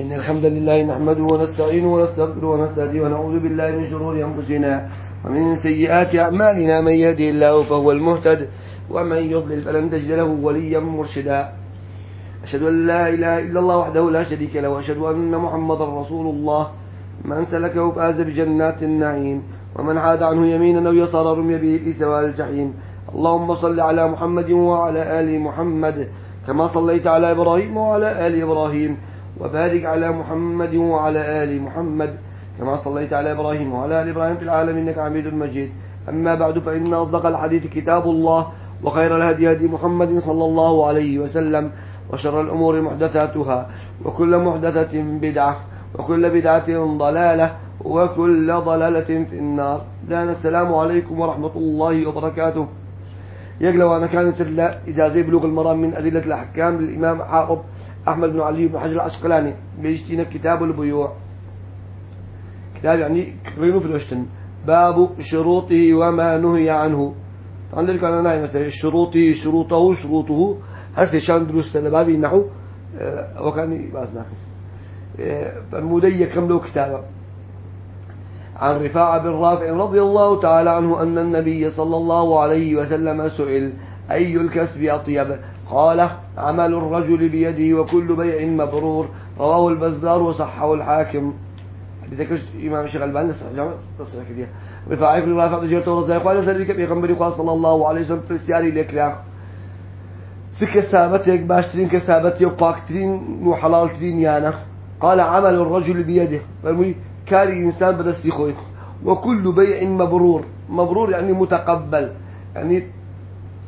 إن الحمد لله نحمده ونستعينه ونستغفره ونستهديه ونعوذ بالله من شرور أنفسنا ومن سيئات أعمالنا من يهده الله فهو المهتد ومن يضلل فلن تجد له وليا مرشدا. أشهد أن لا إله إلا الله وحده لا شريك له وأشهد أن محمدا رسول الله. من سلكه فاز بجنات النعيم ومن عاد عنه يمينا أو يسارا رمي به في سواء الجحيم. اللهم صل على محمد وعلى آل محمد كما صليت على إبراهيم وعلى آل إبراهيم. وبارك على محمد وعلى آل محمد كما صليت على إبراهيم وعلى آل إبراهيم في العالمين إنك حميد مجيد. أما بعد فإن أصدق الحديث كتاب الله وخير الهدي هدي محمد صلى الله عليه وسلم وشر الأمور محدثاتها وكل محدثة بدعة وكل بدعة ضلالة وكل ضلالة في النار. دانا السلام عليكم ورحمة الله وبركاته. يقلوا أنا كانت إذا زي بلوغ المرام من أدلة الأحكام للإمام حافظ أحمد بن علي بن حجر العسقلاني بيجتينا كتاب البيوع. كتاب يعني كرينو في الوشتن باب شروطه وما نهي عنه. عندك أنا نايم مثلا شروطه شروطه شروطه. هل شان دروس بابي النحو وكان باز ناخذ. فالمدي كم له كتابة. عن رفاعة بن رافع رضي الله تعالى عنه أن النبي صلى الله عليه وسلم سئل أي الكسب أطيب؟ قال عمل الرجل بيده وكل بيع مبرور. رواه البزار وصحه الحاكم. حديث إمام الشيخ الباني تصحيح كده بن رافع رضي الله عنه قال سألك بيغمبري قال صلى الله عليه وسلم في السياري الإكلاق في كسابتك باشترين كسابتك وقاكترين وحلالترين يانا قال عمل الرجل بيده. فالمي كاري إنسان بدستي خوي وكل بيع مبرور. مبرور يعني متقبل يعني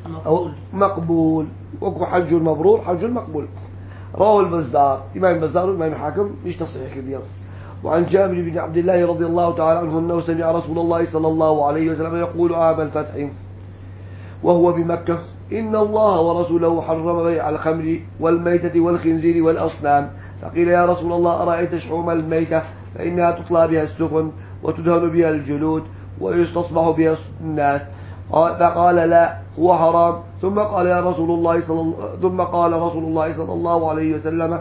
مقبول, مقبول. وكو حج المبرور حج المقبول رواه البزار. إمام البزار وإمام الحاكم مش تصحيح كبير وعن جابر بن عبد الله رضي الله تعالى عنه أنه سمع رسول الله صلى الله عليه وسلم يقول عام الفتح. وهو بمكة إن الله ورسوله حرم بيع الخمر والميتة والخنزير والأصنام. فقيل يا رسول الله أرأيت شحوم الميتة؟ فإنها تطلى بها السفن وتدهن بها الجلود ويستصبح بها الناس. فقال لا. هو حرام. ثم قال يا رسول الله صلى ثم قال رسول الله صلى الله عليه وسلم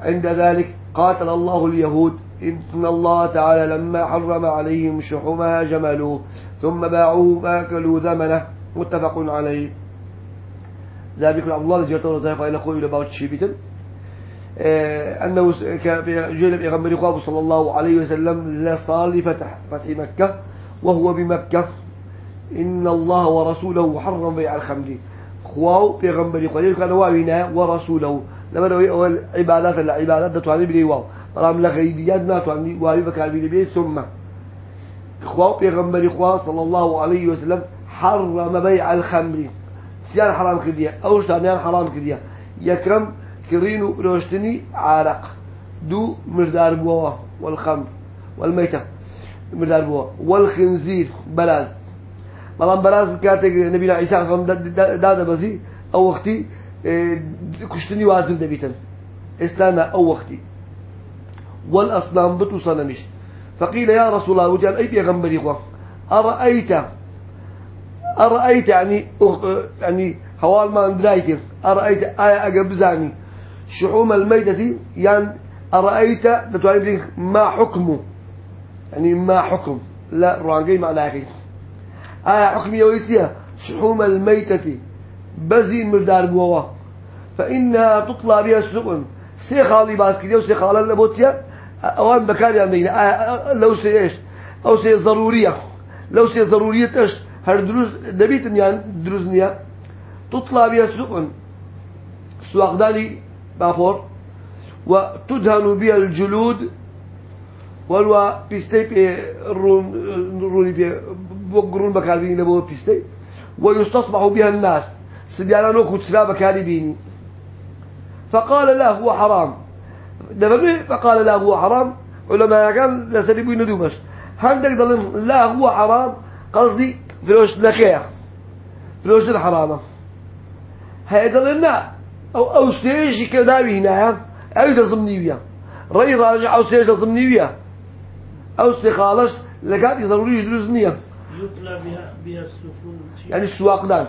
عند ذلك قاتل الله اليهود. إن الله تعالى لما حرم عليهم شحومها جملوه ثم باعوه فاكلوا ثمنه. متفق عليه. ذلك عبد الله قال له إلى باوت شيبتن أنه جيل بيغمبر خواب صلى الله عليه وسلم لصال فتح فتح مكة وهو بمكة. إن الله ورسوله حرم بيع الخمر. خواو بيغمبر خواب كان واوينا ورسوله. لما نوي العبادات العبادات تعني بلي واو. رام لغيبيات ما تعني واوي بكار بلي ثم. خواو بيغمبر خواب صلى الله عليه وسلم حرم بيع الخمر. سيان حرام كديا أو ثانيان حرام كديا يكرم كرينو روشتني عرق. دو مردار بوا والخمر. والميتة مردار بوا. والخنزير بلاز بلان بلاز كاتك نبينا عيسى صلى دادا بزي أو وقتي كشتني وازن دبيتن. إسلانا أو وقتي. والأصنام بتو صنمش فقيل يا رسول الله وجال أي بيغمبري خوا أرأيت؟ أرأيت يعني يعني حوال ما اندرايتر أرأيت آية أقبزاني. شحوم الميتة يعني أرأيت؟ تتعلم ما حكمه؟ يعني ما حكم؟ لا رانجي معناها كيف آية حكمية ويتيا شحوم الميتة بزين مردار بوا فإنها تطلع بها السفن سيخالي باسكتيا وسيخالا لبوتيا أوان بكاري عندنا آية لو سي إيش أو سي ضرورية لو سي ضرورية إيش هر دروز دبيتن يعني دروز نيا تطلع بها السفن سواقداني بافور. وتدهن بها الجلود. والوا بيستي الرون الرون بي بقرون بكاربين لبو بيستي ويستصبح بها الناس. سبيانا نوكو تسلا بكاربيني فقال لا هو حرام. دبابي فقال لا هو حرام. علماء كان لسلبوا ندومش هندك ضلن لا هو حرام قصدي فلوش نكيا فلوش الحرامة هاي ضلنا أو أو سيج كداوي هنا أو تضمني ويا رأي راجع أو سيج تضمني ويا أو استخالص لقات ضروري يجلس نية يطلع بها بها السفن. يعني السواق دان.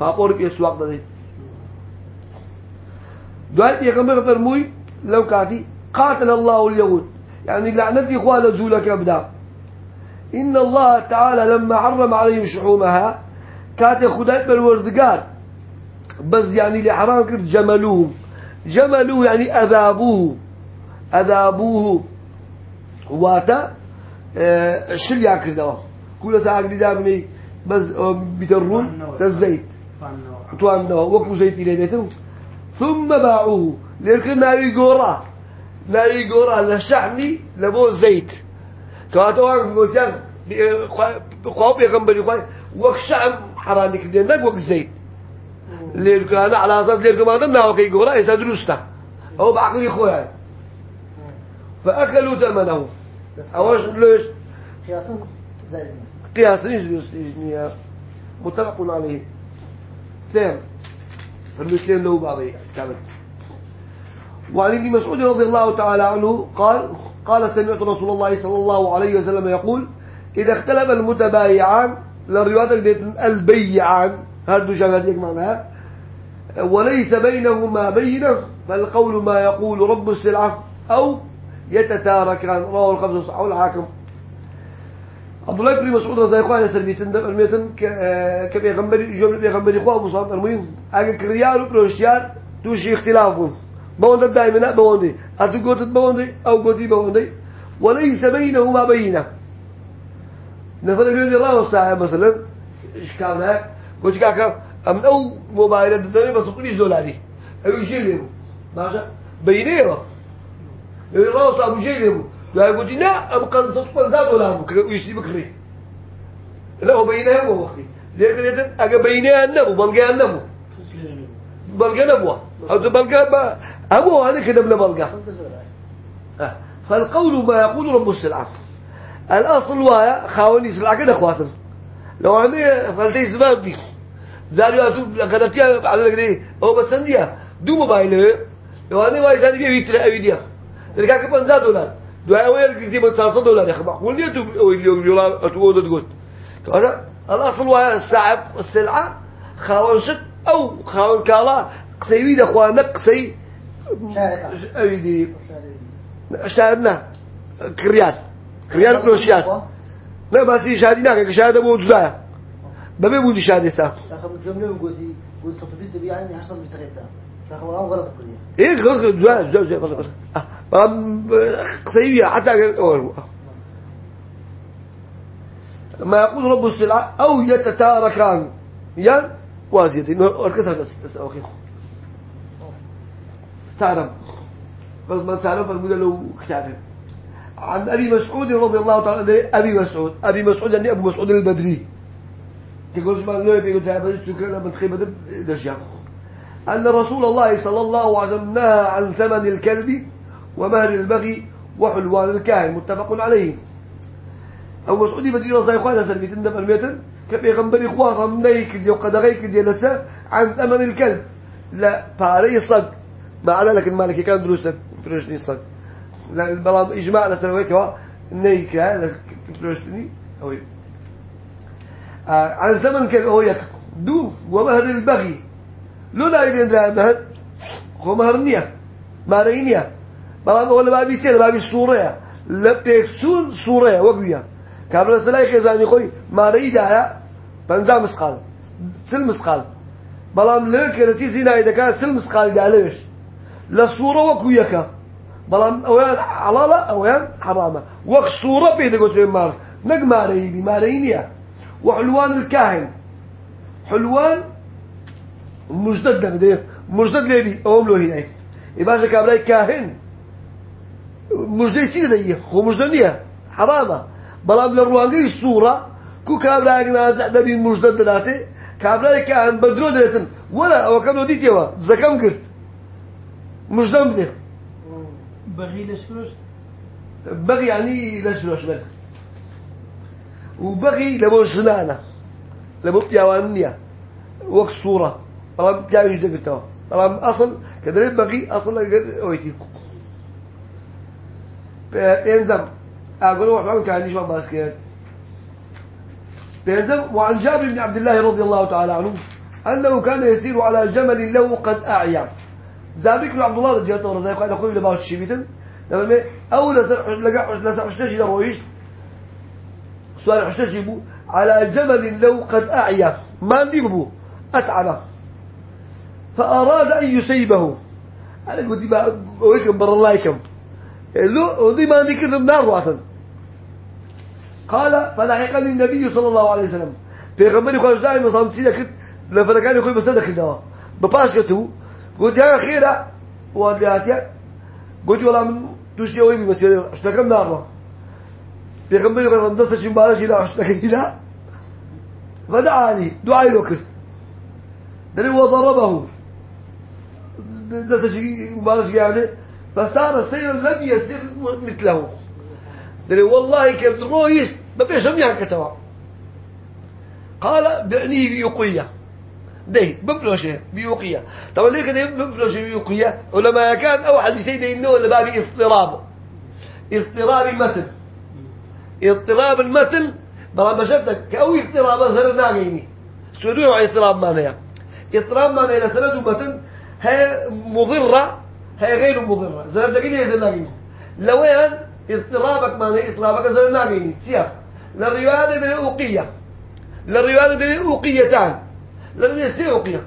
بابور بيه السواق دان دوات يكمل فرموي لو كاتي قاتل الله اليهود. يعني لعنتي إخوان زولك أبدا إن الله تعالى لما حرم عليهم شحومها كانت خدات بالوردقار. بس يعني لحرام كرت جملوه جملوه يعني أذابوه. أذابوه. واتا آه شريا كردوا كل ساعة قريدا بني بس بترون تزيت حطوان نوا وكو زيت. إليه بيتهم ثم باعوه. لكن ناوي قورا ناوي قورا لشحني لبو زيت. كواتو عن قوتيان خواو بيغنبري خواي وك شعب حرامي كدين نك وك زيت. أنا على أساس ليرك ما دمنا وكي قورا إيسا درستا أو بعقلي خويا فأكلوا ثمنه. أوش ليش؟ قياس زائد قياس نيجي متفق عليه. سام فالمثلين له بعضي كامل. وعن ابن مسعود رضي الله تعالى عنه قال قال سمعت رسول الله صلى الله عليه وسلم يقول إذا اختلف المتبايعان للروايات البيعان. هذا شغال معناها وليس بينهما بينة فالقول ما يقول رب السلعة أو يتتاركان. رواه الخمسة صحيح الحاكم عبد الله بن مسعود رضي الله عنه سلبيتن دم الميتن كبيغمبري جمل بيغمبري خوا مصاب المهم اگه كريار وبروشيار توشي اختلافهم بوند دائما بوندي اتو قوت بوندي أو قوتي بوندي وليس بينهما بينة. نفر يقول الله صاحب مثلا. إيش كان هيك؟ قلت كاكا أم أو موبايل دتني بس قولي دولاري أو شيء ماشي؟ بينه الله صاحب شيء لا يقول لا أبقى تصفن ذا دولار ويشتي بكري؟ لا هو بينها هو وقتي لكن إذا أجا بينها النبو بلقى النبو بلقى نبوة أو تبلقى با أبو. هذا كده بلا بلقى. آه. فالقول ما يقول رب السلعة. الأصل وهي خاوني سلعة كده خواتم. لو عندي فلتي زباب دي زاريو أتو قدرتيها على كده أو بس عنديها دو موبايل لو عندي وايد عندي بيتر أبيديا تلقاك بنزا دولار دعاء وين قلتي بتسعة دولار يا أخي معقول ليه تو دولار أتوه تقول هذا الأصل وهي السعب السلعة خاون أو خاون كالا. قسيوي دخوانا قسي أيدي شاهدنا كريال كريال كروشيال لا بس شاهدنا كشاهد أبو جزايا بابي بودي شاهد سا تاخذ الجملة وقولي قول تطبيق تبي يعني حصل مستغيثة تاخذ الآن غلط كلية إيه غلط. جزايا جزايا غلط. حتى ما يقول رب السلعة أو يتتاركان. وازيد إنه أركزها بس بس أخي تعرف. بس ما تعرف المدة لو كتابة. عن أبي مسعود رضي الله تعالى أبي مسعود. أبي مسعود يعني أبو مسعود البدري. تقول ما لا يبي يتابع سكر من خيبة دشيا أن رسول الله صلى الله عليه وسلم نهى عن ثمن الكلب ومهر البغي وحلوان الكاهن متفق عليه. أو مسعودي بدينا صاير خوانا سلميتن دم الميتن كبيغمبري خواصا منيك دي وقدغيك دي لسا عن ثمن الكلب. لا باري صد ما على لكن مالك كان دروسا دروسني صد لا بلام إجماع لسنويك هو نيك دروسني أو آه عن ثمن كلب هو يك دو ومهر البغي. لو لا يدين مهر هو مهر نية. مهرينية بلام ولا بابي سير بابي سوريا لبيكسون سوريا وقويا كابل سلاي خزاني خوي ما ريدا يا بنزا مسقال سل مسقال لك التي زينا إذا كان سل مسقال قالش لصورة وكويكا بلام أوان حلالة أوان حرامة وك صورة بيد قلت مار نق ما ريدي ما رينيا وحلوان الكاهن حلوان مجدد ده مجدد ليدي أوم له هنا يبقى سيدي هو مجدد حرامة. بەڵام لە ڕوانگەی سوورە کو کابراایك نازع دەبی مژدە دەداتێ کابراای کە ئەن بە درۆ دەێتن وەرە ئەوەکەم دیتەوە زەکەم کرد. مژدەم بدێ بغي لسفروش بەغی ینی لە سرۆش بەر و بەغی لە بۆ ژنانە لە بۆ پیاوان نییە وەک سوورە بەڵام پیاویش دەگرتەوە بەڵام ئەسڵ کە دەرێت بەغی ئەسڵ لەگەر ئەوەیتی پێنجەم أقول وحنا كان ليش ما باسكت بينزل وعن جابر بن عبد الله رضي الله تعالى عنه أنه كان يسير على جمل له قد أعيا. ذلك عبد الله رضي الله عنه قال أخوي لباش الشبيتن لما أو لسا حشتشي لرويش سؤال حشتشي بو. على جمل لو قد أعيا. ما بو. أتعب. فأراد أن يسيبه أنا قلت بقى ويكم بر الله يكم. ودي ما ذكر النار واصل قال فلحقني النبي صلى الله عليه وسلم. في غمري خالص دائما صامتي لك لفرقاني خوي بس دخل دوا بباش كتو قلت يا خيرة ودياتي قلت والله من توشي وين بس اشتكم نار في غمري خالص ندس شمبارش لا اشتكي لا. فدعاني. دعاء الوقت دلي وضربه. ندس شمبارش يعني. فصار السير لم يسر مثله. دلي والله كيف رويس ما فيش هم كتوا قال بعني بيقية ده بفلوشه بيوقية. طبعا ليه كده بفلوشه بيوقية. ولما كان أو حديثين إنه اللي بابي اضطراب. اضطراب المتن اضطراب المتن بلا بشرتك كأو اضطراب زر ناقيني. سودوه اضطراب معناه اضطراب معناه لسند متن هي مضرة. هي غير مضرة. زر دقيني زر ناقيني لوين اضطرابك معناه اضطرابك زر ناقيني سياق للرواية بالأوقية للرواية بالأوقيتان لأن يستي أوقية.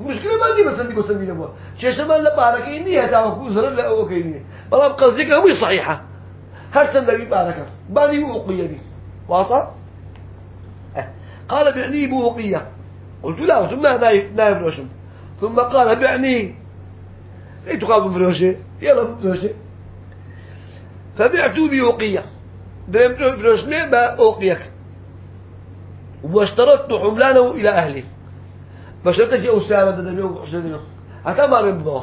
مشكلة ما دي بس عندي قسم بينا بوا شيء ما لا بارك إني هتعرف زر لا أوكيني بلا قصدك هو صحيحة. هل سنة بارك. باني أوقية دي. واصل؟ قال بعني بوقية قلت لا ثم نايف روشم ثم قال بعني إيه تقابل فروشي يلا فروشي فبعت بوقية درمت فروشني بأوقيك واشترطت حملانه إلى أهلي. بشرطك أو سعر ده دميو عشرة دميو أتا ما رمضوا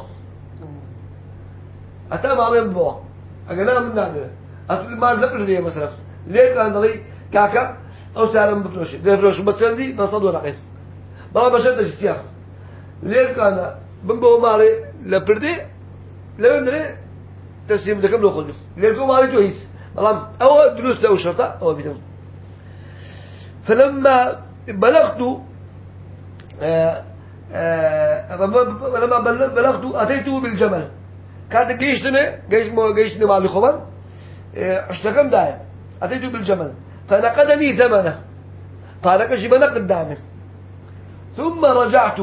أتا ما رمضوا أجنا من نادر أتقول ما ذكر ليه مثلا؟ ليه كان ضلي؟ كاكا أو سعر بفلوش ده فلوش مثلا دي نصدوا رقيس بلا بشرطك استياخ ليه كان بنبو ماري لبردي لو ندري تسليم ذكر لو خذ ليه كم ماري جويس بلا أو دروس أو شرطة أو بيتم. فلما بلغت آه، آه، لما بلغت أتيته بالجمل كانت جيشنا جيش مو جيشنا مع الإخوان آه، اشتكم دائم. أتيته بالجمل فنقدني ثمنه. طارق جبنا قدامه ثم رجعت.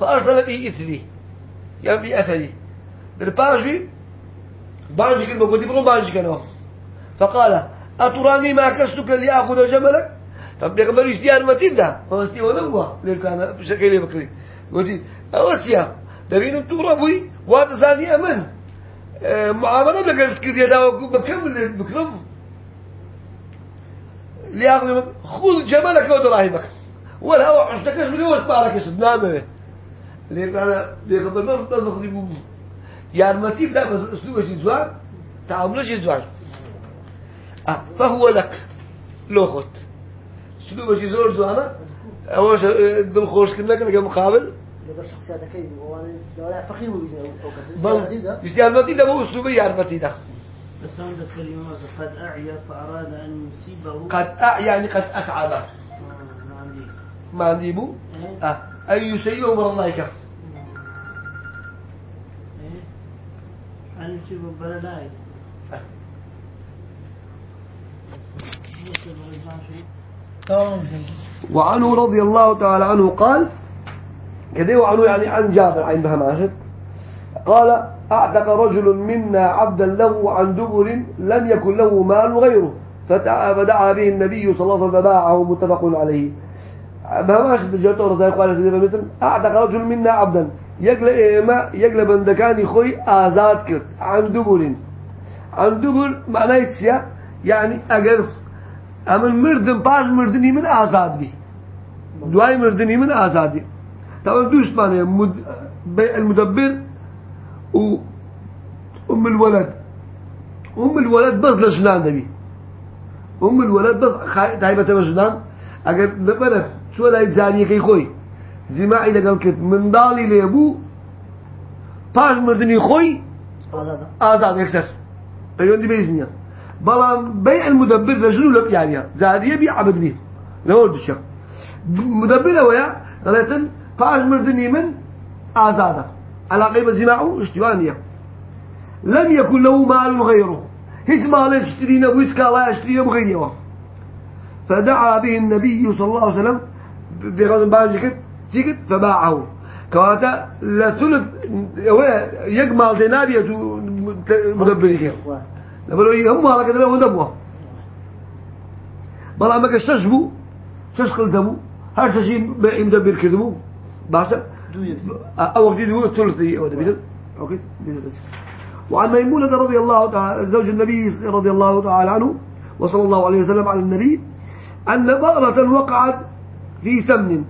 فأرسل في إثري. يعني في أثري. الباجي باجي كلمة قلت برو باجي كانوا فقال أتراني ما كستك لأخذ جملك طب بيغمر تبدا فاستي ولا هو ليه كان بشكل بكري ودي أوسيا دبين توربوي واد ثاني أمن. معاملة بقلت كذي دا بكمل بكرم ليأخذ خذ جمالك ودراهمك ولا هو عشتكش من وش بارك نامه. تدخل بوم يعني ما تبدا بس أسلوبه زوار؟ تعامله زوار. آه فهو لك لوخت شنو باش يزور زوانا اواش بالخوش كنا كنا مقابل. اسلوبي يعرف ده بس عند الكلمة قد أعيا يعني قد أتعب آه، ما عندي. ما عندي بو؟ إيه. أه. أن يسيئه من الله يكف إيه. وعنه رضي الله تعالى عنه قال كذا وعنه يعني عن جابر عن بها ماشد قال أعتق رجل منا عبدا له عن دبر لم يكن له مال غيره فدعا به النبي صلى الله عليه وسلم فباعه متفق عليه. بها ماشد جاءته رضي الله عنه مثل أعتق رجل منا عبدا. يقل إيما يقل بندكاني خوي آزاد كرت عن دبر عن دبر معناه يتسيا يعني أقرف أما المردن باش مردني من آزاد بي. دواي مردني من آزادي طبعا دوش معنى مد... المدبر أم الولد. أم الولد بس لجنان نبي أم الولد بس خا... تايبة مجنان أقل لبنف شو لا يتزاني كي خوي جماعي لقل كت من دالي ليبو باش مردني خوي هذا آزاد يكسر أيون دي بيزنيا بلان بيع المدبر رجل لب يعني زادية بيع عبد بيه لهو دشا مدبر ويا ثلاثا باش مردني من آزادة على قيمة زماعه اشتوانية لم يكن له مال غيره هيك مال يشترينا ويسكا لا يشترينا بغيره فدعا به النبي صلى الله عليه وسلم بغض باجكت تيكت فباعه. كواتا لثلث يجمع زينابية مدبري لبلو هم على كده له دبوه بلا ما كشش بو شش قلتبو هر شيء مدبر كذبو باشا؟ أو وقت يقول الثلثي أو ده أوكي وعن ميمونة رضي الله تعالى زوج النبي رضي الله تعالى عنه وصلى الله عليه وسلم على النبي أن بقرة وقعت في سمن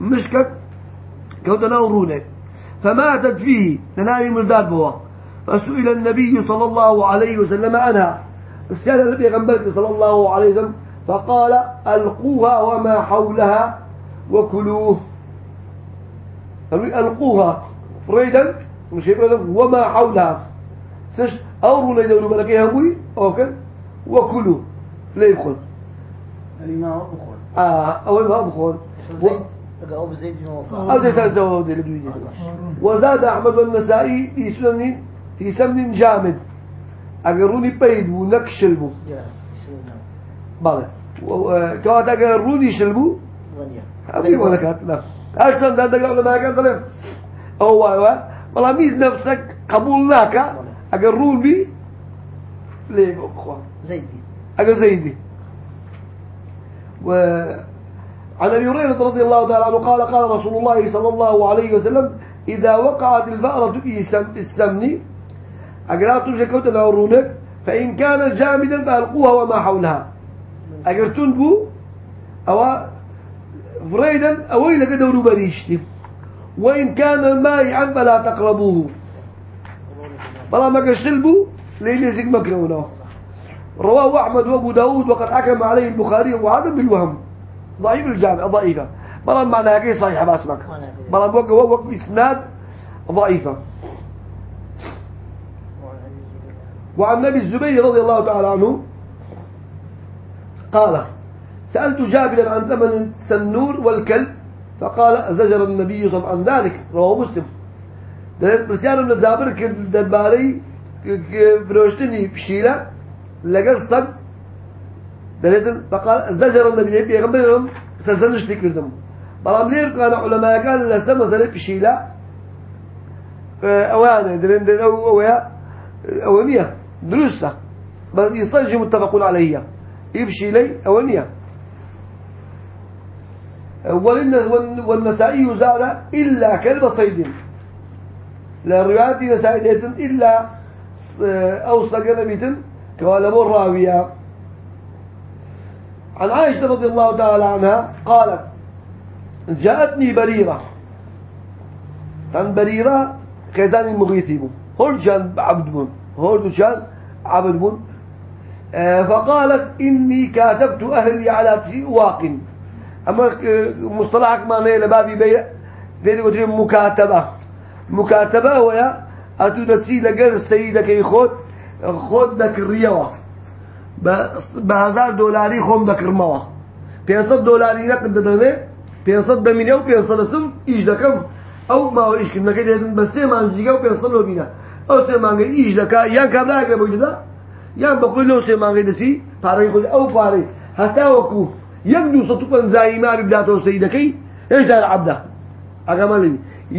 مشكت كوتنا ورونة فماتت فيه تنامي مرداد بوا. فسئل النبي صلى الله عليه وسلم عنها السيادة النبي غنبرك صلى الله عليه وسلم فقال ألقوها وما حولها وكلوه. ألقوها. فريدا مش فريدا وما حولها. سش أورو لا يدوروا بلكي هموي أوكي وكلوا لا يدخل الإمام بخور آه أول ما بخور أو بزيد أو ده زود اللي وزاد أحمد والنسائي في سنن في سمن جامد. أجروني بيد ونكشلبو بله. كواتا أجروني شلبو. هذه ولا كات لا أحسن ده ده ما كان طلع أو واي والله ميز نفسك. قبول لك. أجرون بي ليه؟ أخوان زيدي. أجر زيدي. و عن أبي هريرة رضي الله تعالى عنه قال قال رسول الله صلى الله عليه وسلم إذا وقعت الفأرة في السمن اقرات شكوت العرونة فإن كانت جامدا فألقوها وما حولها. اقر تنبو أو فريدا أو إلى دورو بريشتي وإن كان مائعا فلا تقربوه. بلا ما كشلبو لين مكرونه. رواه أحمد وأبو داود وقد حكم عليه البخاري وهذا بالوهم. ضعيف الجامع ضعيفة. بلا معنى كي صحيح باسمك بلا بوقع وقع إسناد ضعيفة. وعن نبي الزبير رضي الله تعالى عنه قال سألت جابرا عن ثمن السنور والكلب فقال زجر النبي صلى الله عليه وسلم عن ذلك. رواه مسلم. دلت برسيان الزابر كدباري فروشتني بشيلة. صد دليل فقال زجر النبي بيغمبرهم سزنش تكردم بلام لير كان علماء كان لسما زلت بشيلة أوانا دلين دلين أو أويا أوانية درسة بس يصير متفقون عليها يبشي لي أوانية والنسائي زاد إلا كلب صيد لا روايات نسائية إلا أوصى قلبيت كوالا راوية عن عائشة رضي الله تعالى عنها قالت جاءتني بريرة. عن بريرة خيزان المغيثي هرجان عبد بون هرجان عبد بون آه، فقالت إني كاتبت أهلي على واق أما مصطلحك ما نيل بابي بيع. ذي قلت مكاتبة. مكاتبة ويا أتودتي لقر السيدة كي خود خود دك الريوة بهزار دولاری خۆم دەکردمەوە 500 دلاری نەقد دەدەنێ 500 دەمینێ و 500 سم ئیش دەکەم. ئەو ماوە ئیشکردنەکە دێتن بە سێ مانجیگە و 500 لۆبینە ئەو سێ مانگەی ئیش دەکا یان کابراگە بۆی دەدا یان بەخۆی لەو سێ مانگەی دەسی پارەی خۆی ئەو پارەی. هەتا وەکو یەک دوو سەد و پەنجایی مابی بداتەوە سەیدەکەی هێشتا لە عەبدا ئەگەمەڵی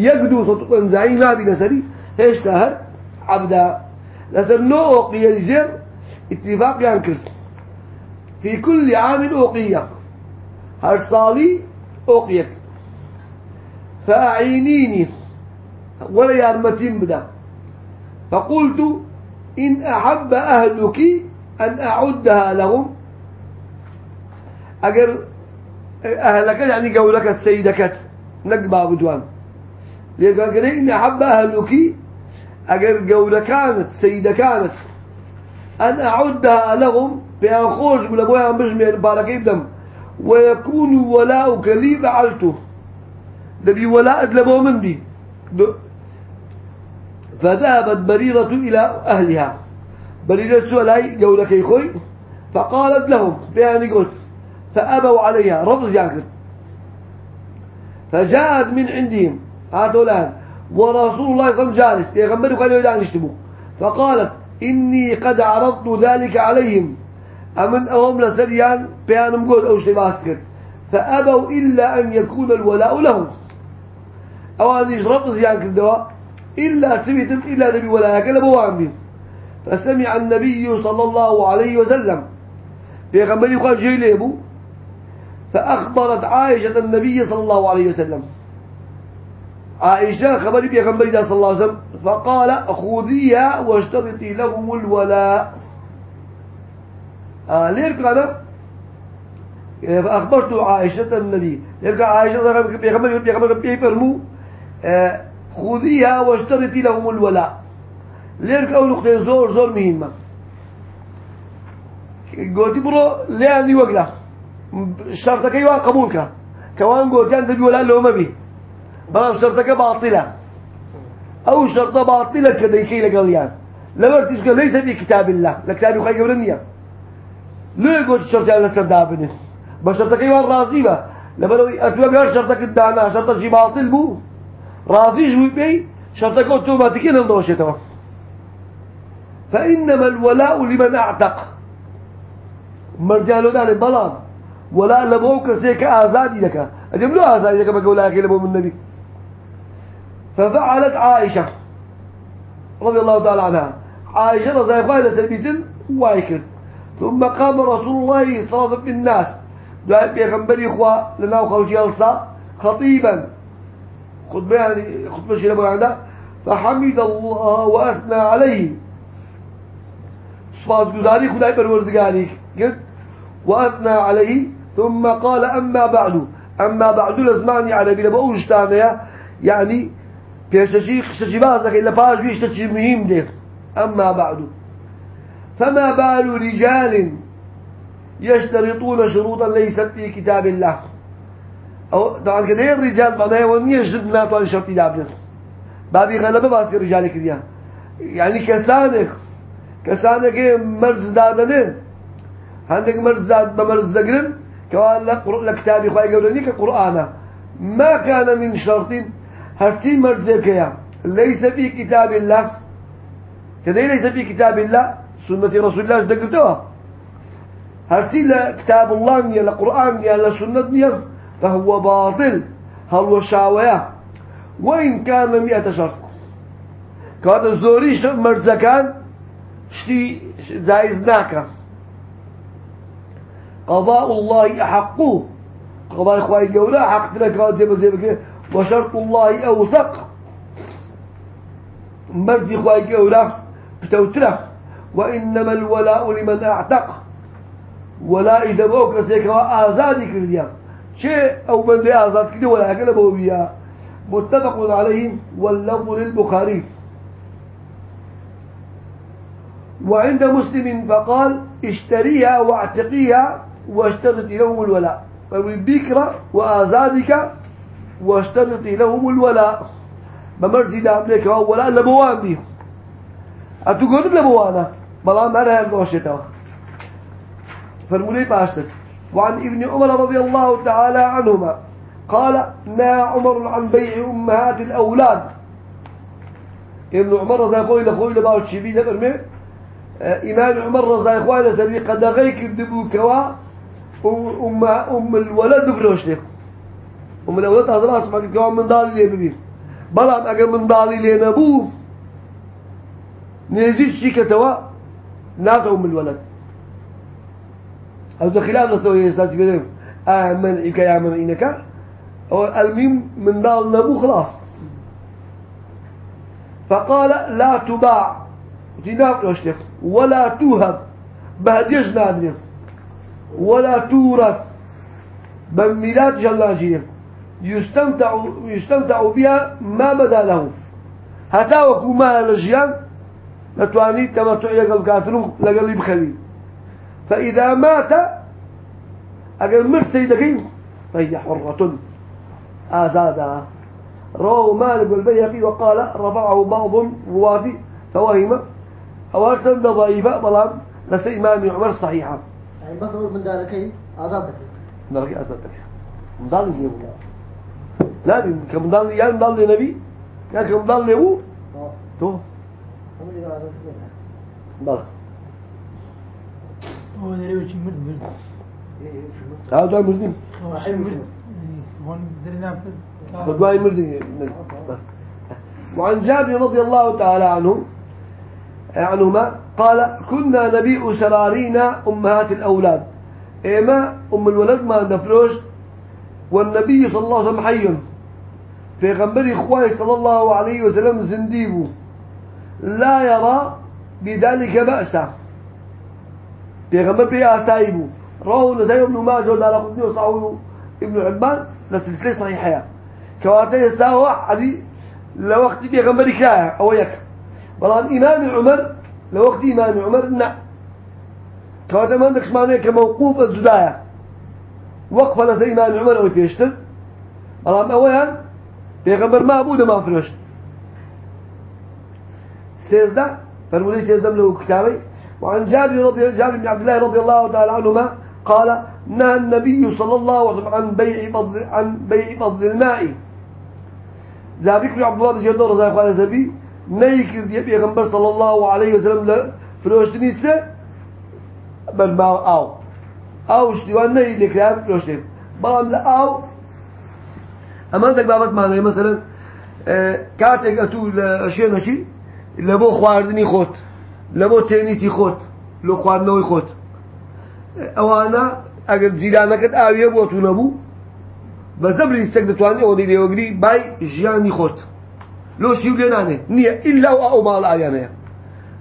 یەک دوو سەد و پەنجایی مابی لەسەری هێشتا هەر عەبدا نۆ ئۆقیە زێر اتفاق ينكر في كل عام أوقية. هرصالي أوقيك. فأعينيني. ولا يارمتين بدا. فقلت إن أحب أهلك أن أعدها لهم. أجر أهلك يعني قولك السيدكت. نقبع بدوان. لقال إن أحب أهلك أجر قولك كانت سيدة كانت. أن أعدها لهم بأن خوش قل أبويا مجمع بارك يبدم ويكون ولاؤك لي فعلته. دبي ولاء أدلبه من بي فذهبت بريرة إلى أهلها. بريرة سؤالي قولك يخوي فقالت لهم بأن قلت فأبوا عليها رفض جاكر. فجاءت من عندهم هاتوا الآن ورسول الله صلى الله عليه وسلم جالس. يغمروا قالوا يدعن يشتبوا فقالت إني قد عرضت ذلك عليهم أمن أهم لسريان بيانم قول أو شيء باسكت فأبوا إلا أن يكون الولاء لهم. أو أن يشرب زيان كدوا إلا سبيتم إلا نبي ولا يكل بوامبي فسمع النبي صلى الله عليه وسلم. غمبري قال جيل أبو فأخبرت عائشة النبي صلى الله عليه وسلم. عائشة خبري بيغمبري صلى الله عليه وسلم فقال خذيها واشترطي لهم الولاء. آه ليه كان فأخبرت عائشة النبي. يرجع عائشة بيغمبري بيغمبري بيفرمو آه خذيها واشترطي لهم الولاء. ليه أول نقطة زور زور مهمة. قلت برو ليه وقلا شرطك يوا قبولك. كوان قلت أنت بيولا لو ما بيه بلام شرطك باطلة أو شرطة باطلة كديكي لقليان لما تشكل ليس في كتاب الله لكتاب يخي قبلنيا ليه قلت شرطي على سردابني بشرطك يوا راضي با لما لو أتوقع شرطك الدانا شرطك شي باطل بو راضي جوي بي شرطك أوتوماتيكي نلدوشته فإنما الولاء لمن أعتق. مرجالو داني بلام ولا لبوك سيك آزادي لك أجب له آزادي لك ما قولا لبو من النبي ففعلت عائشة رضي الله تعالى عنها. عائشة رضي الله عنها سلبيتن وايكر ثم قام رسول الله صلى الله عليه وسلم بالناس. دعا بيغنبري إخوة لنا وخوشي ألصا خطيبا. خطبة يعني خطبة شيء لبقى عنده فحمد الله وأثنى عليه. صفات قداري خداي بروردقاري قلت وأثنى عليه. ثم قال أما بعد. أما بعد لزماني على بلا بقوش تانيا يعني بيشتشي خشتشي بازك إلا باش بيشتشي مهم ده أما بعد. فما بال رجال يشترطون شروطا ليست في كتاب الله. أو طبعا كده الرجال؟ معناه وني يشترطنا طوال شرط دابنس بابي غلبة باسي رجالك ديا يعني كسانك كسانك مرز دادنه عندك مرز داد بمرز دقرن كوان لكتابي خواهي قولني كقرآن. ما كان من شرط هرتي مرزك ليس في كتاب الله كذا ليس في كتاب الله سنة رسول الله دقلتها هرتي لكتاب الله يا لقرآن يا لسنة فهو باطل. هل وشاوية وإن كان مئة شرط كان الزوري مرزكان؟ شتي زايز ناكا قضاء الله أحقه قضاء إخوائي قولا حق لك زي ما زي وشرط الله أوثق. مرد إخوائي قولا بتوتره. وإنما الولاء لمن أعتق. ولا إذا بوك سيكوا آزادي كرديا. شيء أو من ذي آزاد كده ولا أكل بوبيا متفق عليه واللفظ للبخاري. وعند مسلم فقال اشتريها واعتقيها واشترطي لهم الولاء. فالبكرة وآزادك واشترطي لهم الولاء. بمرزي دام لك ولا لبوان بيه أتقول لبوانا؟ بلا ما رأي الغوشة فرمولي باشتر وعن ابن عمر رضي الله تعالى عنهما. قال نا عمر عن بيع أمهات الأولاد. ابن عمر رضي الله عنه خوي لباو الشبي ده إمام عمر رضي الله عنه سبي قد غيك الدبوكوا أم أم الولد بروش لك أم الولد هذا اسمع كوا من دالي ليه ببير. بلام أجا من دالي ليه نبو نزيد شيء كتوا ناقة أم الولد. هذا خلاف نسوي يستاذ كده آمن إيك يا من إنك أو الميم من دال نبو خلاص. فقال لا تباع. تناقش ولا توهب. بهديش نادرين ولا تورث. بميلاد جلاجية يستمتع يستمتع بها ما بدا له. هتا وكو ما لجيان لتواني تمتع لقل كاتلو لقل بخلي فإذا مات أقل مرت سيدكين فهي حرة. آزادا رواه مالك والبيهقي وقال رفعه بعض رواتي فوهم. أو أرسل ضعيفة بلان لسي إمام عمر صحيحة. يعني بطل من داركي آزادك نرجع أزادك مضال لي لا يا مضال لنبي يا كمضال له تو. هم اللي قالوا بلى هو ده ليه شيء مرد مرد إيه إيه شو المطلع؟ هذا مسلم. صحيح مسلم. هون درنا في خدواي مردي وعن جابر رضي الله تعالى عنه عنهما قال كنا نبيع سرارينا أمهات الأولاد. إما أم الولد ما نفلوش والنبي صلى الله عليه وسلم حي. في غنبري إخوائي صلى الله عليه وسلم زنديب لا يرى بذلك بأسا. في غنبري أسايب رواه نسائي ابن ماجه ودار قدني وصعوه ابن عبان لسلسلة صحيحة كواتي يستاوى حدي لوقت في غنبري كاية أو يك بلان إمام عمر لوقت إمام عمر نا كواتي ما عندكش معنى كموقوف الزداية وقف لسي إمام عمر أو بيشتر بلان أولا بيغمبر ما أبوده ما فرشت سيزدا فرمولي سيزدا له كتابي وعن جابر رضي جابر بن عبد الله رضي الله تعالى عنهما قال نهى النبي صلى الله عليه وسلم عن بيع فضل عن بيع فضل الماء. جابر بن عبد الله جل وعلا قال زبي نيكر دي بيغمبر صلى الله عليه وسلم لا فلوشتني تسه بل ما أو أو شتوان نهي لكلام فلوشتني بلام لا أو أما عندك بابت معنا مثلا آه، لأشياء نشي لبو خواردني خوت لبو تينيتي خوت لو خواردنوي خوت أوانا أجر زيرانك آوية بو تونبو بزبر يستقدتواني أو دي ليوغري باي جياني خوت لو شيو ليناني نية إلا أو مال آيانا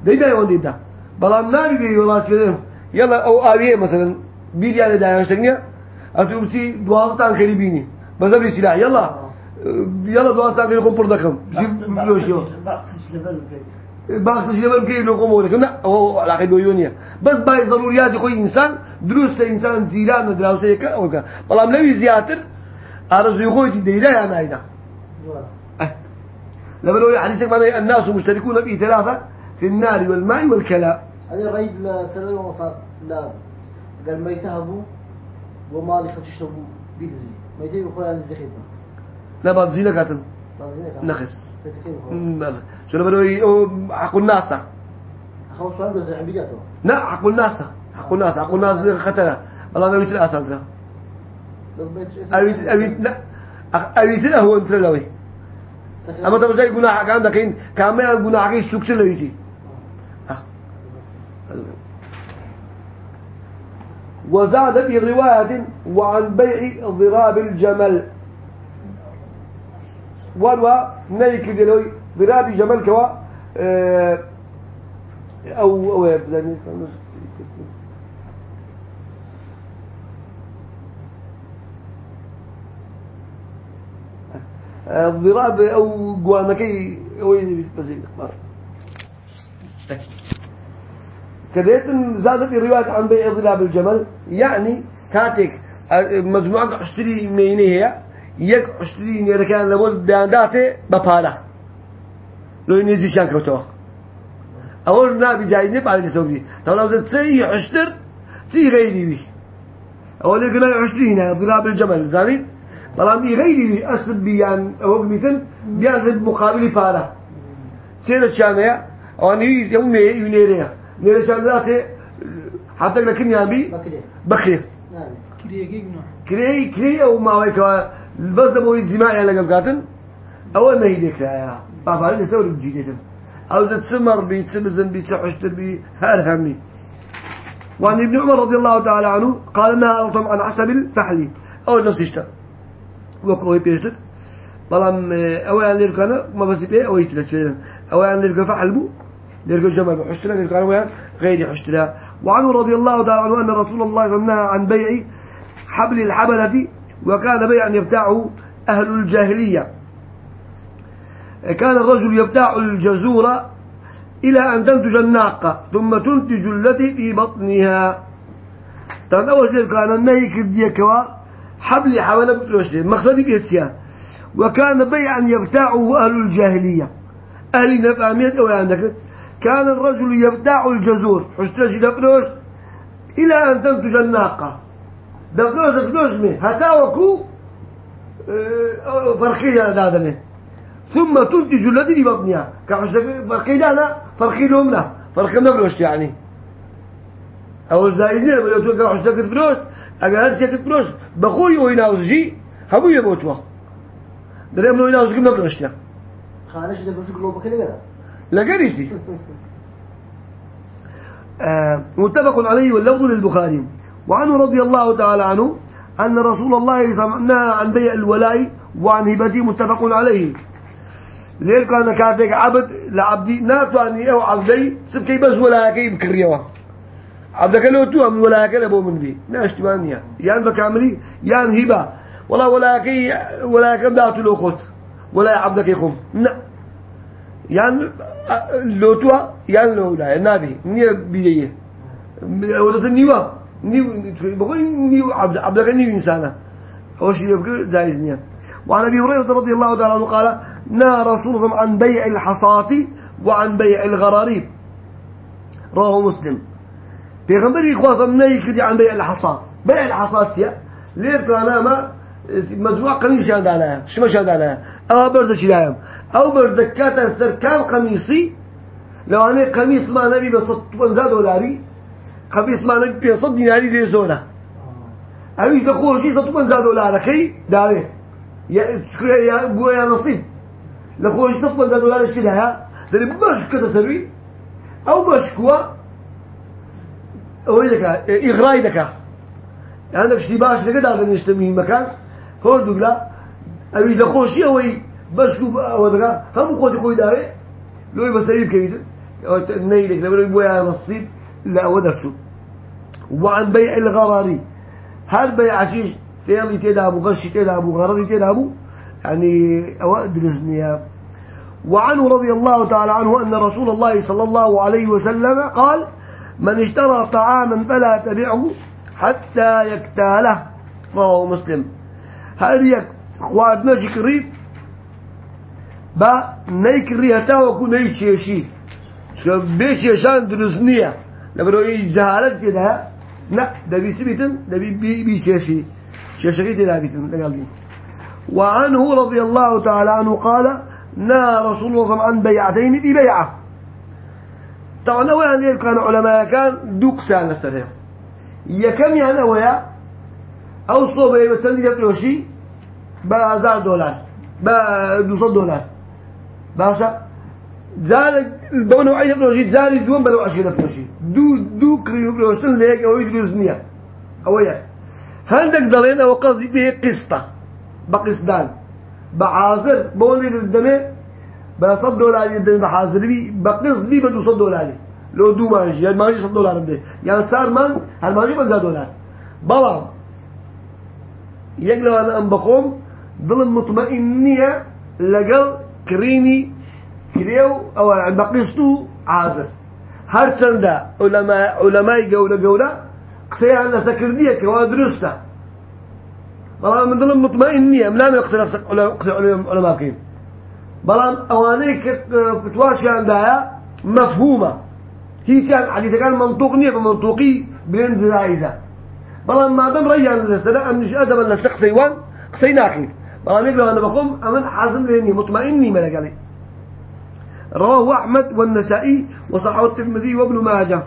دي دا يوان دي دا بلام نابي بي يولات فيهم يلا أو آوية مثلا بيرياني دا يوشتنيا أتو بسي دوازتان خريبيني بزبر سلاح. يلا. يلا بردكم لو شيو بقصش لبل كده باقي شيء ما بكي لو قوموا لكن لا هو على حد يونيا بس باي ضروريات يخوي إنسان دروس إنسان زيران دراسة كا أو كا والله منوي زياتر أرزو يخوي تديلا أنا أيضا لما لو حديثك معناه الناس مشتركون في ثلاثة في النار والماء والكلاء هذا الرئيب لسنوي وصار لا قال ما يتهبوا وما يفتشوا بيتزي لا بعد زينة كاتن نخس. سؤال بس عم بيجاته لا حق الناس حق الناس حق الناس خطرة الله ما يتل أصلا بس بيت أبي أبي لا. أبي تلا هو أنت لوي. أما تبغى زي جناح كان دكين كامل جناح كي سكت لويتي وزاد في رواية وعن بيع ضراب الجمل. والوا نيك دلوي ضراب جمل كوا آه، أو أو يعني الضراب أو جوانكي أو بس إخبار كذلك زادت الرواية عن بيع ضراب الجمل يعني كاتك مجموعة اشتري ميني هي يك اشتري نيركان لبول بيانداته بپارا لو ينزي شان كوتو أول نابي جاي نب على جسوبي طبعا لو تسي عشتر تي غيري بي أول يقول عشري هنا ضراب الجمل. زاني بلام غيري بي أسب بيان أو مثل بيان زد مقابل بارا سيرة شانية أو أني يوم ني ينيريا نيرة شان ذاته حتى لكن يابي بكري بخير نعم نوع. كري كري أو ما ويك بس ده بوي جماعي على قبقاتن أول ما يديك يا بابا اللي سوي الجديد أو ذا تسمر بي تسمزن بي تحشتر بي هارهمي وعن ابن عمر رضي الله تعالى عنه قال انها طبعا عن حسب الفحل أو نفس اشتر وكوي بيشتر. بلام أولا ليركانا ما بس بيه أو يتلت أولا ليركا فحل بو. جمع بحشترا ليركا ويان غير حشترا وعنه رضي الله تعالى عنه أن رسول الله وسلم عن بيع حبل الحبلة وكان بيعا يبتاعه أهل الجاهلية. كان الرجل يبتاع الجزور إلى أن تنتج الناقة ثم تنتج التي في بطنها. شيء كان النهي كرديكوا حبل حول بتلوشته مقصدي بيتيان وكان بيعا يبتاعه أهل الجاهلية. أهل نفامية أو عندك كان الرجل يبتاع الجزور. حشتاش دفلوش إلى أن تنتج الناقة. دفلوش مي. هتاوكو فرقية دادنه ثم تنتج الذي في بطنها كعشتك فرقي لا فرقي لهم لا. فرقي نفرشت يعني. أو الزائدين بلو تو كعشتك تفروش أجر هرتك تفروش بخوي ويناوز جي هبو يبوتوا. دريم لو يناوز كم نفرشت خانش ده بشوف لقريتي. آه متفق عليه واللفظ للبخاري. وعنه رضي الله تعالى عنه أن رسول الله نهى عن بيع الولاء وعن هبته متفق عليه. ليه كان كاتك عبد لعبدي ناتواني أو عبدي سبكي بس ولا كي بكريوا عبدك لو تو من ولا كي لبو من بي. ناشتوانيا يعني بكاملي يعني هبة. والله ولا كي ولا كم داتو لو خط ولا عبدك يخم. لا لو تو يعني لو لا نبي نية بيجي وده النيوة نيو نيو إنسانة هو شيء يبقى جائز نية وعن أبي هريرة رضي الله تعالى عنه قال نهى الله عن بيع الحصاة وعن بيع الغراريب رواه مسلم إخوة نهي كدي عن بيع الحصاة بيع الحصاة سيا ليه كان ما مجموعة قميص شان دالها شو شان برد شلاهم أو برد كاتا سر كام قميصي؟ لو أنا قميص ما نبي بس 15 دولاري قميص ما نبي بس ديناري دي زونا. أبي تقول شيء 15 دولار كي داوي يا يا بو يا نصيب. لخوش 15 دولار إيش لها؟ دري باش كذا سروي. أو باش كوا أو لك إغراي لك عندك شيء باش لك ده بنشتمي مكان. هو دوغلا أبي لخوش يوي كوا أو ده هم قوتي قوي داوي لو أو نيلك لما بو يا نصيب لا ودرسو وعن بيع الغراري. هل بيع عشيش فيلي تلعبوا غش تلعبوا غرضي تلعبوا يعني أوائد الإذنية وعنه رضي الله تعالى عنه أن رسول الله صلى الله عليه وسلم قال من اشترى طعاما فلا تبعه حتى يكتاله. رواه مسلم. هل يك خواد نجي كريد با نيكري هتا وكو نيشيشي شو بيشيشان دروزنية لبرو اي جهالت كده لا ده بيسبيتن ده بي بي بيشيشي شيشي كده بيتن لقال وعنه رضي الله تعالى عنه قال نهى رسول الله صلى الله عليه وسلم عن بيعتين في بيعة طبعا هو يعني كان علماء كان دوك سان السنة يكم يعني هو أو صوبة مثلا يبلوشي بهزار دولار بدوصد دولار باشا ذلك بونو عين يبلوشي ذلك دوم بلو عشرين يبلوشي دو دو كريو يبلوشن ليك أو يدرس نية أو يا. هندك دلين أو قصدي به قسطة. بقسدان بعازر بوني الدمه بصد دولار يدن بحازر بي بقص بي بدو صد دولار. لو دو مانجي يعني مانجي صد دولار بده يعني صار من هالمانجي بنزا دولار. بلام يقلو أنا أم بقوم ظل مطمئنية لقل كريمي كريو أو بقصتو عازر هر چنده علماء قولة قصيها أن سكردية كوا درسته والله من ظلم مطمئنية لا يقصر نفسك علماء كيف. بلام أوانيك فتواشي عندها مفهومة. هي كان حديث كان منطوق نية بمنطوقي بين زرايزة بلام ما دام ريان للسنة أم مش أدب أن بلام يقول أنا بقوم أمن حازم لأني مطمئني ملك علي رواه أحمد والنسائي وصححه الترمذي وابن ماجه.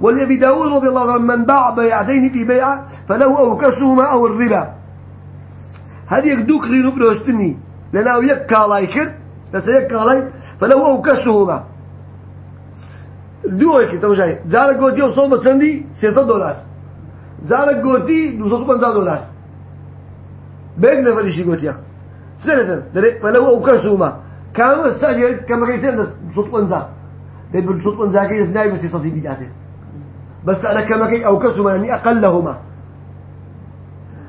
ولأبي داود رضي الله عنه من باع بيعتين في بيعة فله أوكسهما أو الربا. هذه يكدوك رينو بلوشتني لأنه يكا لايكر بس يكا لاي فله أوكسهما دو يكي تمشي زارك قوتي وصول بسندي سيسة دولار. زارك قوتي دوسة بنزا دولار. بيك نفرشي قوتي سنة فله أوكسهما كانوا الساجر كما كيسين صوت بنزا دي صوت بنزا كيس نايب سيسة بيداته بس أنا كما كي أو كسما يعني أقلهما.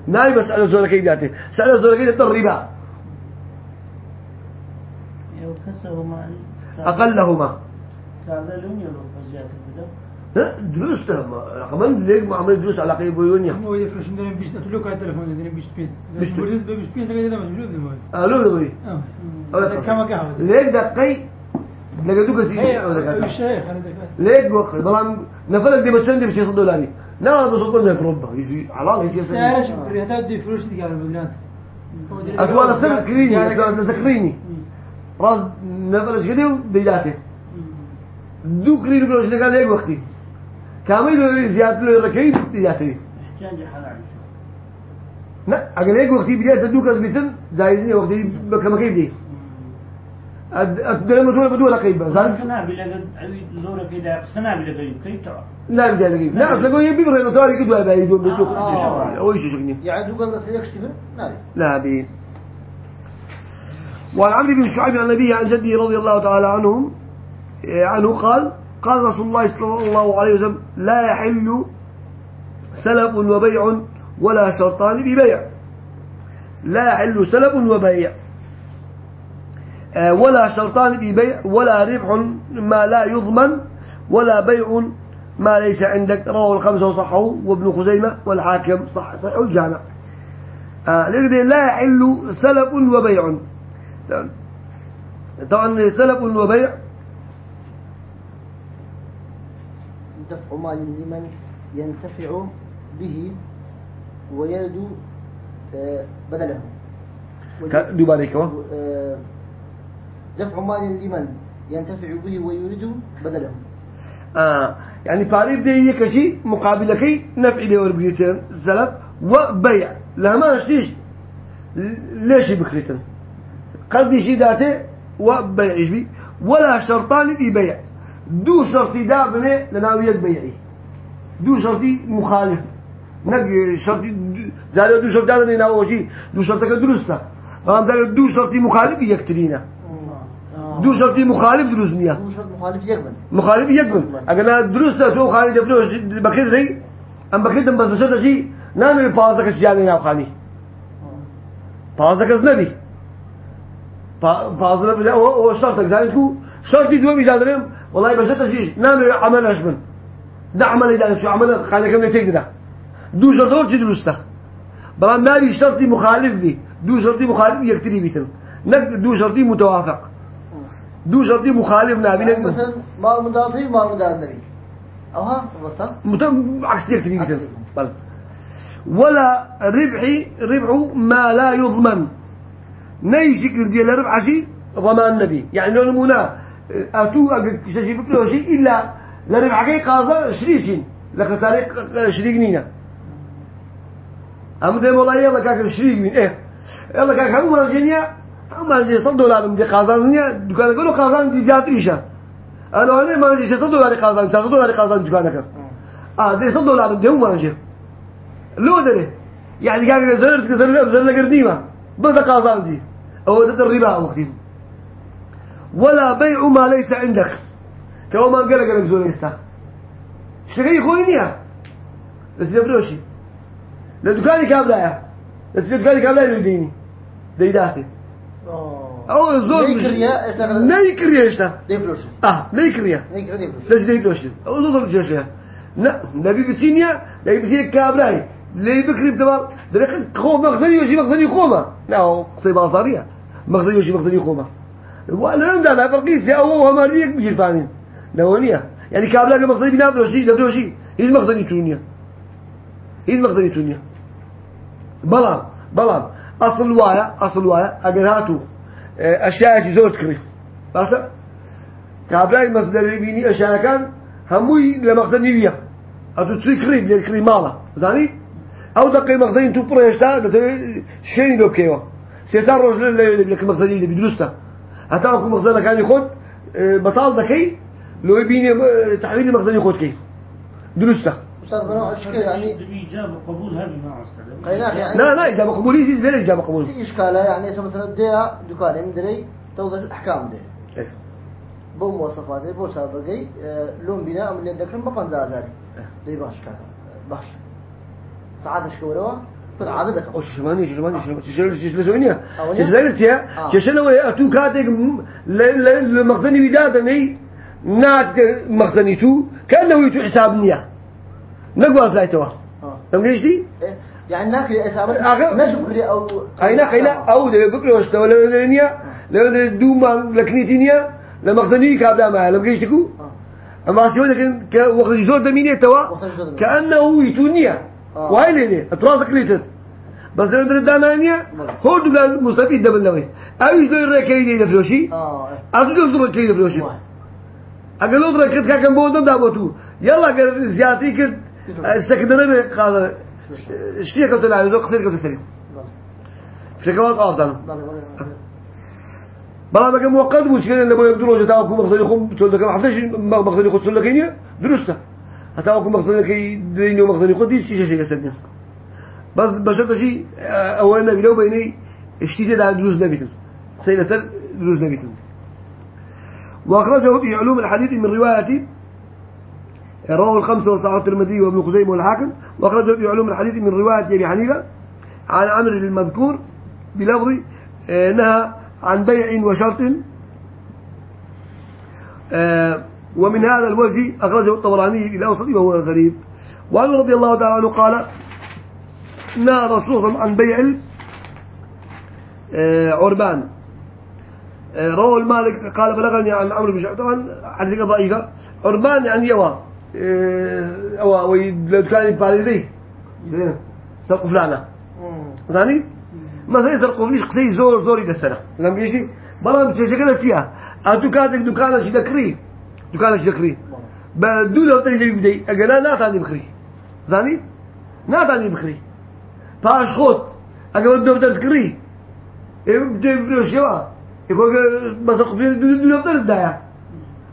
ناي بس أنا زول كي ذاته سأل زول كي الربا أقلهما. هذا لون فزيات لا دروستها كمان ليك ما عمل دروس على قيب ويونيا هو يفرش عندنا بيش تلو كاي تلفون عندنا بيش بيس بيش بيش بيش بيس كاي ده مش موجود قالوا له إيه آه كما قهوة. ليك دقي. لقيتوك أنا ده ليك وقت. بلان نفلك دي بتسندي بشي صد دولاري لا بس أقول لك ربع يجي على يجي سعر شو كريتات دي فلوس دي قالوا بلاد. أتوانا سر كريني أتوانا سكريني. راس نفرش كده وديلاته دو كريني بلوش نقال ليك وقتي. كامل زيادة ديلاته احتاج حلال لا أقل ليك وقتي بداية دو كاس بيتن زايزني وقتي بكما كيف دي أتدري مدولة بدولة قيبة زين سنة بلا قد زورة كده سنة بلا كيف تعرف لا بداية قيبة لا أصلا قوي بيبرة إنه تاري كده بقى يدور بيتوك آه. أو إيش شكني يعني دوك الله ناري لا. بي وعن عمرو بن شعيب عن النبي عن جده رضي الله تعالى عنهم إيه، عنه قال قال رسول الله صلى الله عليه وسلم لا يحل سلف وبيع ولا شرطان ببيع. لا يحل سلف وبيع. آه، ولا شرطان ببيع ولا ربح ما لا يضمن ولا بيع ما ليس عندك. رواه الخمسة وصحه وابن خزيمة والحاكم صح صحيح الجامع. آه لكن لا يحل سلف وبيع. طبعا سلف وبيع دفع مال لمن ينتفع به ويرد آه، بدله. دوباره آه، دفع مال لمن ينتفع به ويريد بدله. آه يعني تعريف ده يكشي مقابل كي نفع ده وربيتين سلف وبيع. لا ما نشتيش ليش بكريتن؟ قد شي ذاته وبيع بي؟ ولا شرطان ببيع دو شرطي دابنه لنا ويد بيعي دو شرطي مخالف. نك شرطي زالي دو شرطي دابنه ناوشي دو شرطك درستا فهم زالي دو شرطي مخالف يكترينة دو شرطي مخالف درست نيا مخالف يكبن اگر نا درستا سو خالف يبنو بخير زي ام بخير دم بس بشرطة جي نا نبي بازك سيانة ناو خاني بازك از نبي بازك از نبي بازك از شرطي دوام اجاد والله بشرط شيء نعمل عمل أشمن ده عمل إذا شو عمل؟ خالي كم نتيجة ده. دو شرط شيء درسته بلا ما بي شرطي مخالف لي دو شرطي مخالف يكتري بيتن. نك دو شرطي متوافق. دو شرطي مخالف نابي يعني نك مثلا مال مدافع ومال مدار النبي أو ها وصل متم عكس يكتب يكتب. بل. ولا ربح ربح ما لا يضمن. نيجي كردي لربح شيء ضمان النبي يعني لو نمونا أتو شيء بكره شيء إلا لربح كي قاضى شريشين لك شريك نينا. أم ده والله يلا كاك شريك مين. إيه. يلا كاك هم الجنيا هم الجنيا صد دولار من دي قاضانية دكان كله قاضان دي جات ريشة أنا أنا ما عندي صد دولار قاضان صد دولار قاضان دكانك آه ده صد دولار ده هم الجنيا لو ده يعني قاعد زرت زرت زرت قرديمة بس قاضان دي. أو ده الربا وقتين. ولا بيع ما ليس عندك. كما ما قال قال زول يستا. شغي خوينيا بس يبروشي لدكاني كابلايا بس دكاني كابلايا يديني ديداتي أو زول نيكريا نيكريا اشتا ديبلوش آه نيكريا نيكريا ديبلوش ليش ديكروشي أو زول بجوشي لا نبي بسينيا نبي بسينيا كابلاي لي بكري بتبار. درك خو مخزني يجي مخزني خوما. لا قصي بازارية مخزني يجي مخزني خوما. ولا عندنا لا فرقيس يا هو ماليك بيجي فانين لونيا يعني كابلا مخزني بنا بلوشي دبلوشي هي مخزني تونيا هي مخزني تونيا بلام بلام أصل وايا أصل وايا أجر هاتو آه، أشياء زور تكري بس كابلا مصدر بيني أشياء كان هموي لمخزني بيا أتو تسوي كريم للكري مالا. زاني؟ أو دقي مخزني تو بريشتا لتوي شيء دو كيوا. سيسار رجل لك مخزني اللي بدرسته. أكو مخزنه كان يخد آه، بطال ذكي لو يبيني آه، تحويل المخزن يخد كي. درسته أشكال يعني إجابة قبول هذه قيناك يعني. لا لا إجابة قبول في إشكالة يعني إذا مثلا ديا دكان مدري توضح الأحكام دي. إيه. بو مواصفاته بو سابقي آه، لون بناء من ذكر ما كان زازاري. دي باش كذا باش سعادة شكوروا بس شماني شماني شماني آه. ششلو كاتك المخزني نات مخزني تو يتو حساب آه. قيشتي إيه، يعني ناكل ده ولا لو دوما لكنيتينيا لمخزني كابلا ما آه. يزور توا يتونية آه. وهاي ليه تراسك ليتت بس لو درت دانانية هو دوغان مستفيد دبل لوي. أيش لو ركيد يدفلوشي آه. أتو لو ركيد يدفلوشي واه. أقل لو ركض كان بودن دابوتو يلا قال زيادتي كد استكدنا بقال اشتيك قلت له عايزه قصير قلت سليم. بله في كمان قاصدنا بله بله بلا بقى مؤقت مشكلة لما يقدروا جتا أكو مقصد يخم تقول لك ما حفتش مقصد يخد سلك هنا درسته. حتى أكو مقصد لك ديني ومقصد يخد دي شيء شيء يسدنا بس هذا شيء أولنا بلو بيني اشتيت على دروس نبيتن سيلة دروس نبيتن وأخرجه في علوم الحديث من رواية رواه الخمسة وصححه الترمذي وابن خزيمة والحاكم. وأخرجه في علوم الحديث من رواية أبي حنيفة عن عمرو المذكور بلفظ آه، نهى عن بيع وشرط آه، ومن هذا الوجه أخرجه الطبراني إلى أوسط وهو غريب. وعنه رضي الله تعالى عنه قال نهى رسول عن بيع آه، عربان. آه، روى المالك قال بلغني عن عمرو بن شعبة طبعا حديث ضعيفة عربان يعني يوا. آه، أو ويدلو كان باريزي سرق فلانة. زاني مثلا يسرقوا فيش قصي زور زور يدسنا لم يجي بلا متشكل فيها أنتو كاتك دكانة شي دكري. دكانة شي دكري بدو لو تجي بدي أجل لا تاني بخري زاني لا تاني بخري باش خود. أجل دو تذكري يبدي بروش يوا يقول بس قبل دو دو لو تردايا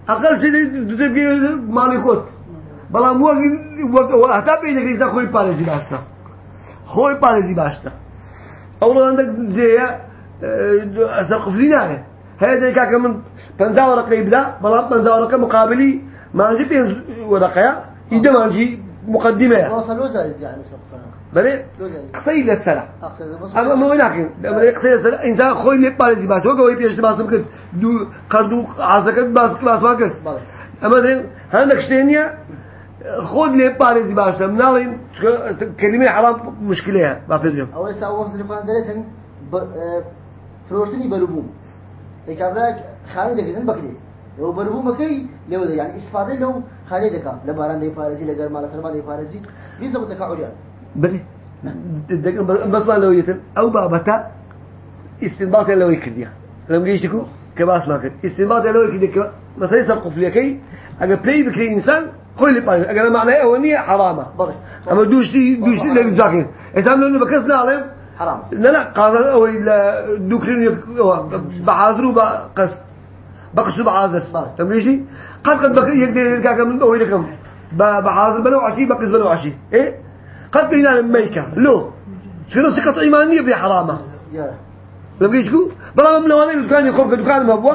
أقل شيء تبقى مالي خود. بلا مو وقت وقت بينك إذا خوي بالي باشتا. خوي بالي باشتا. أولا عندك زي سرق فلينا هذا كاك من بنزا ورقة يبدأ بلا بنزا ورقة مقابلي. ما نجي بين ورقة إذا ما نجي مقدمة. وصل له زايد يعني سبقنا بلي؟ أقصد بس أما مو هناك لما قصي للسنة إنسان خوي اللي بالي باش هو قوي بيش باسم كده دو قردو عزك باس كلاس ما كده بله أما ذي هندك شتينيا خود لي بالي باش منالين كلمة حرام مشكلة ما في إسا أول سلفان دريتن ب آه، فروشتني بربوم إكابراك خاني دكتن بكري. لو بربوم مكي لو ده يعني استفادة لو خاني دكا. لباران دي فارزي لغير مالا سلمان دي فارزي بيزا متكا عريان بلي بس ما لو يتم أو بابتا استنباط لو يكرديا. لما جيش تكو كباس ما كد استنباط لو يكرديا مثلا يسرق فليكي أجا بلاي بكري إنسان خوي اللي باي أجا معناه أولية حرامة. بلي أما دوش دي دوش دي لك زاكين إذا لو بكسنا عليهم حرام. لا لا قال أو إلا دوكرين بعازرو بقص بقص بعازر. يجي قد قد بك يقدر يرجع من أو يركم بعازر بلو عشي بقص بلو عشي. إيه؟ قد بينا الميكة لو. شنو ثقة إيمانية بحرامة لما يجيكو بلا من لو أنا دكان يخوف دكان مبوا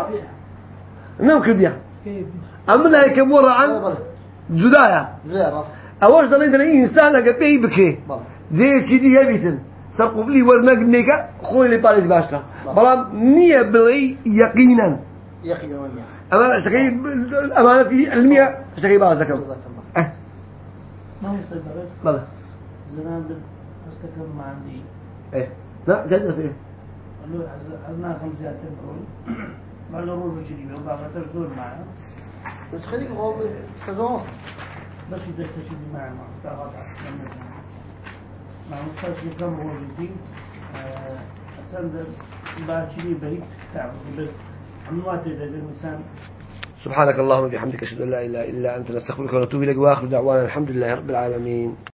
نعم كبيا أما لا يكبر عن راس. أول عندنا إنسان أجا بكي بلي زي كذي يبيتن. سرقوا لي ورنق نيكا خوي اللي باريس باشتا بلا نية بلي يقينا يقين ونيا أما شكي أمانة في علمية شكي بعض ذكر أه ما بلى زمان ما عندي إيه لا جد إيه قالوا عزنا خمسة تنقل مع الرول بشري وبعض تزور معنا بس خليك هو تزوج بس إذا تشد معنا استغرب مع الإنسان سبحانك اللهم وبحمدك أشهد أن لا إله إلا أنت نستغفرك ونتوب إليك وآخر دعوانا الحمد لله رب العالمين.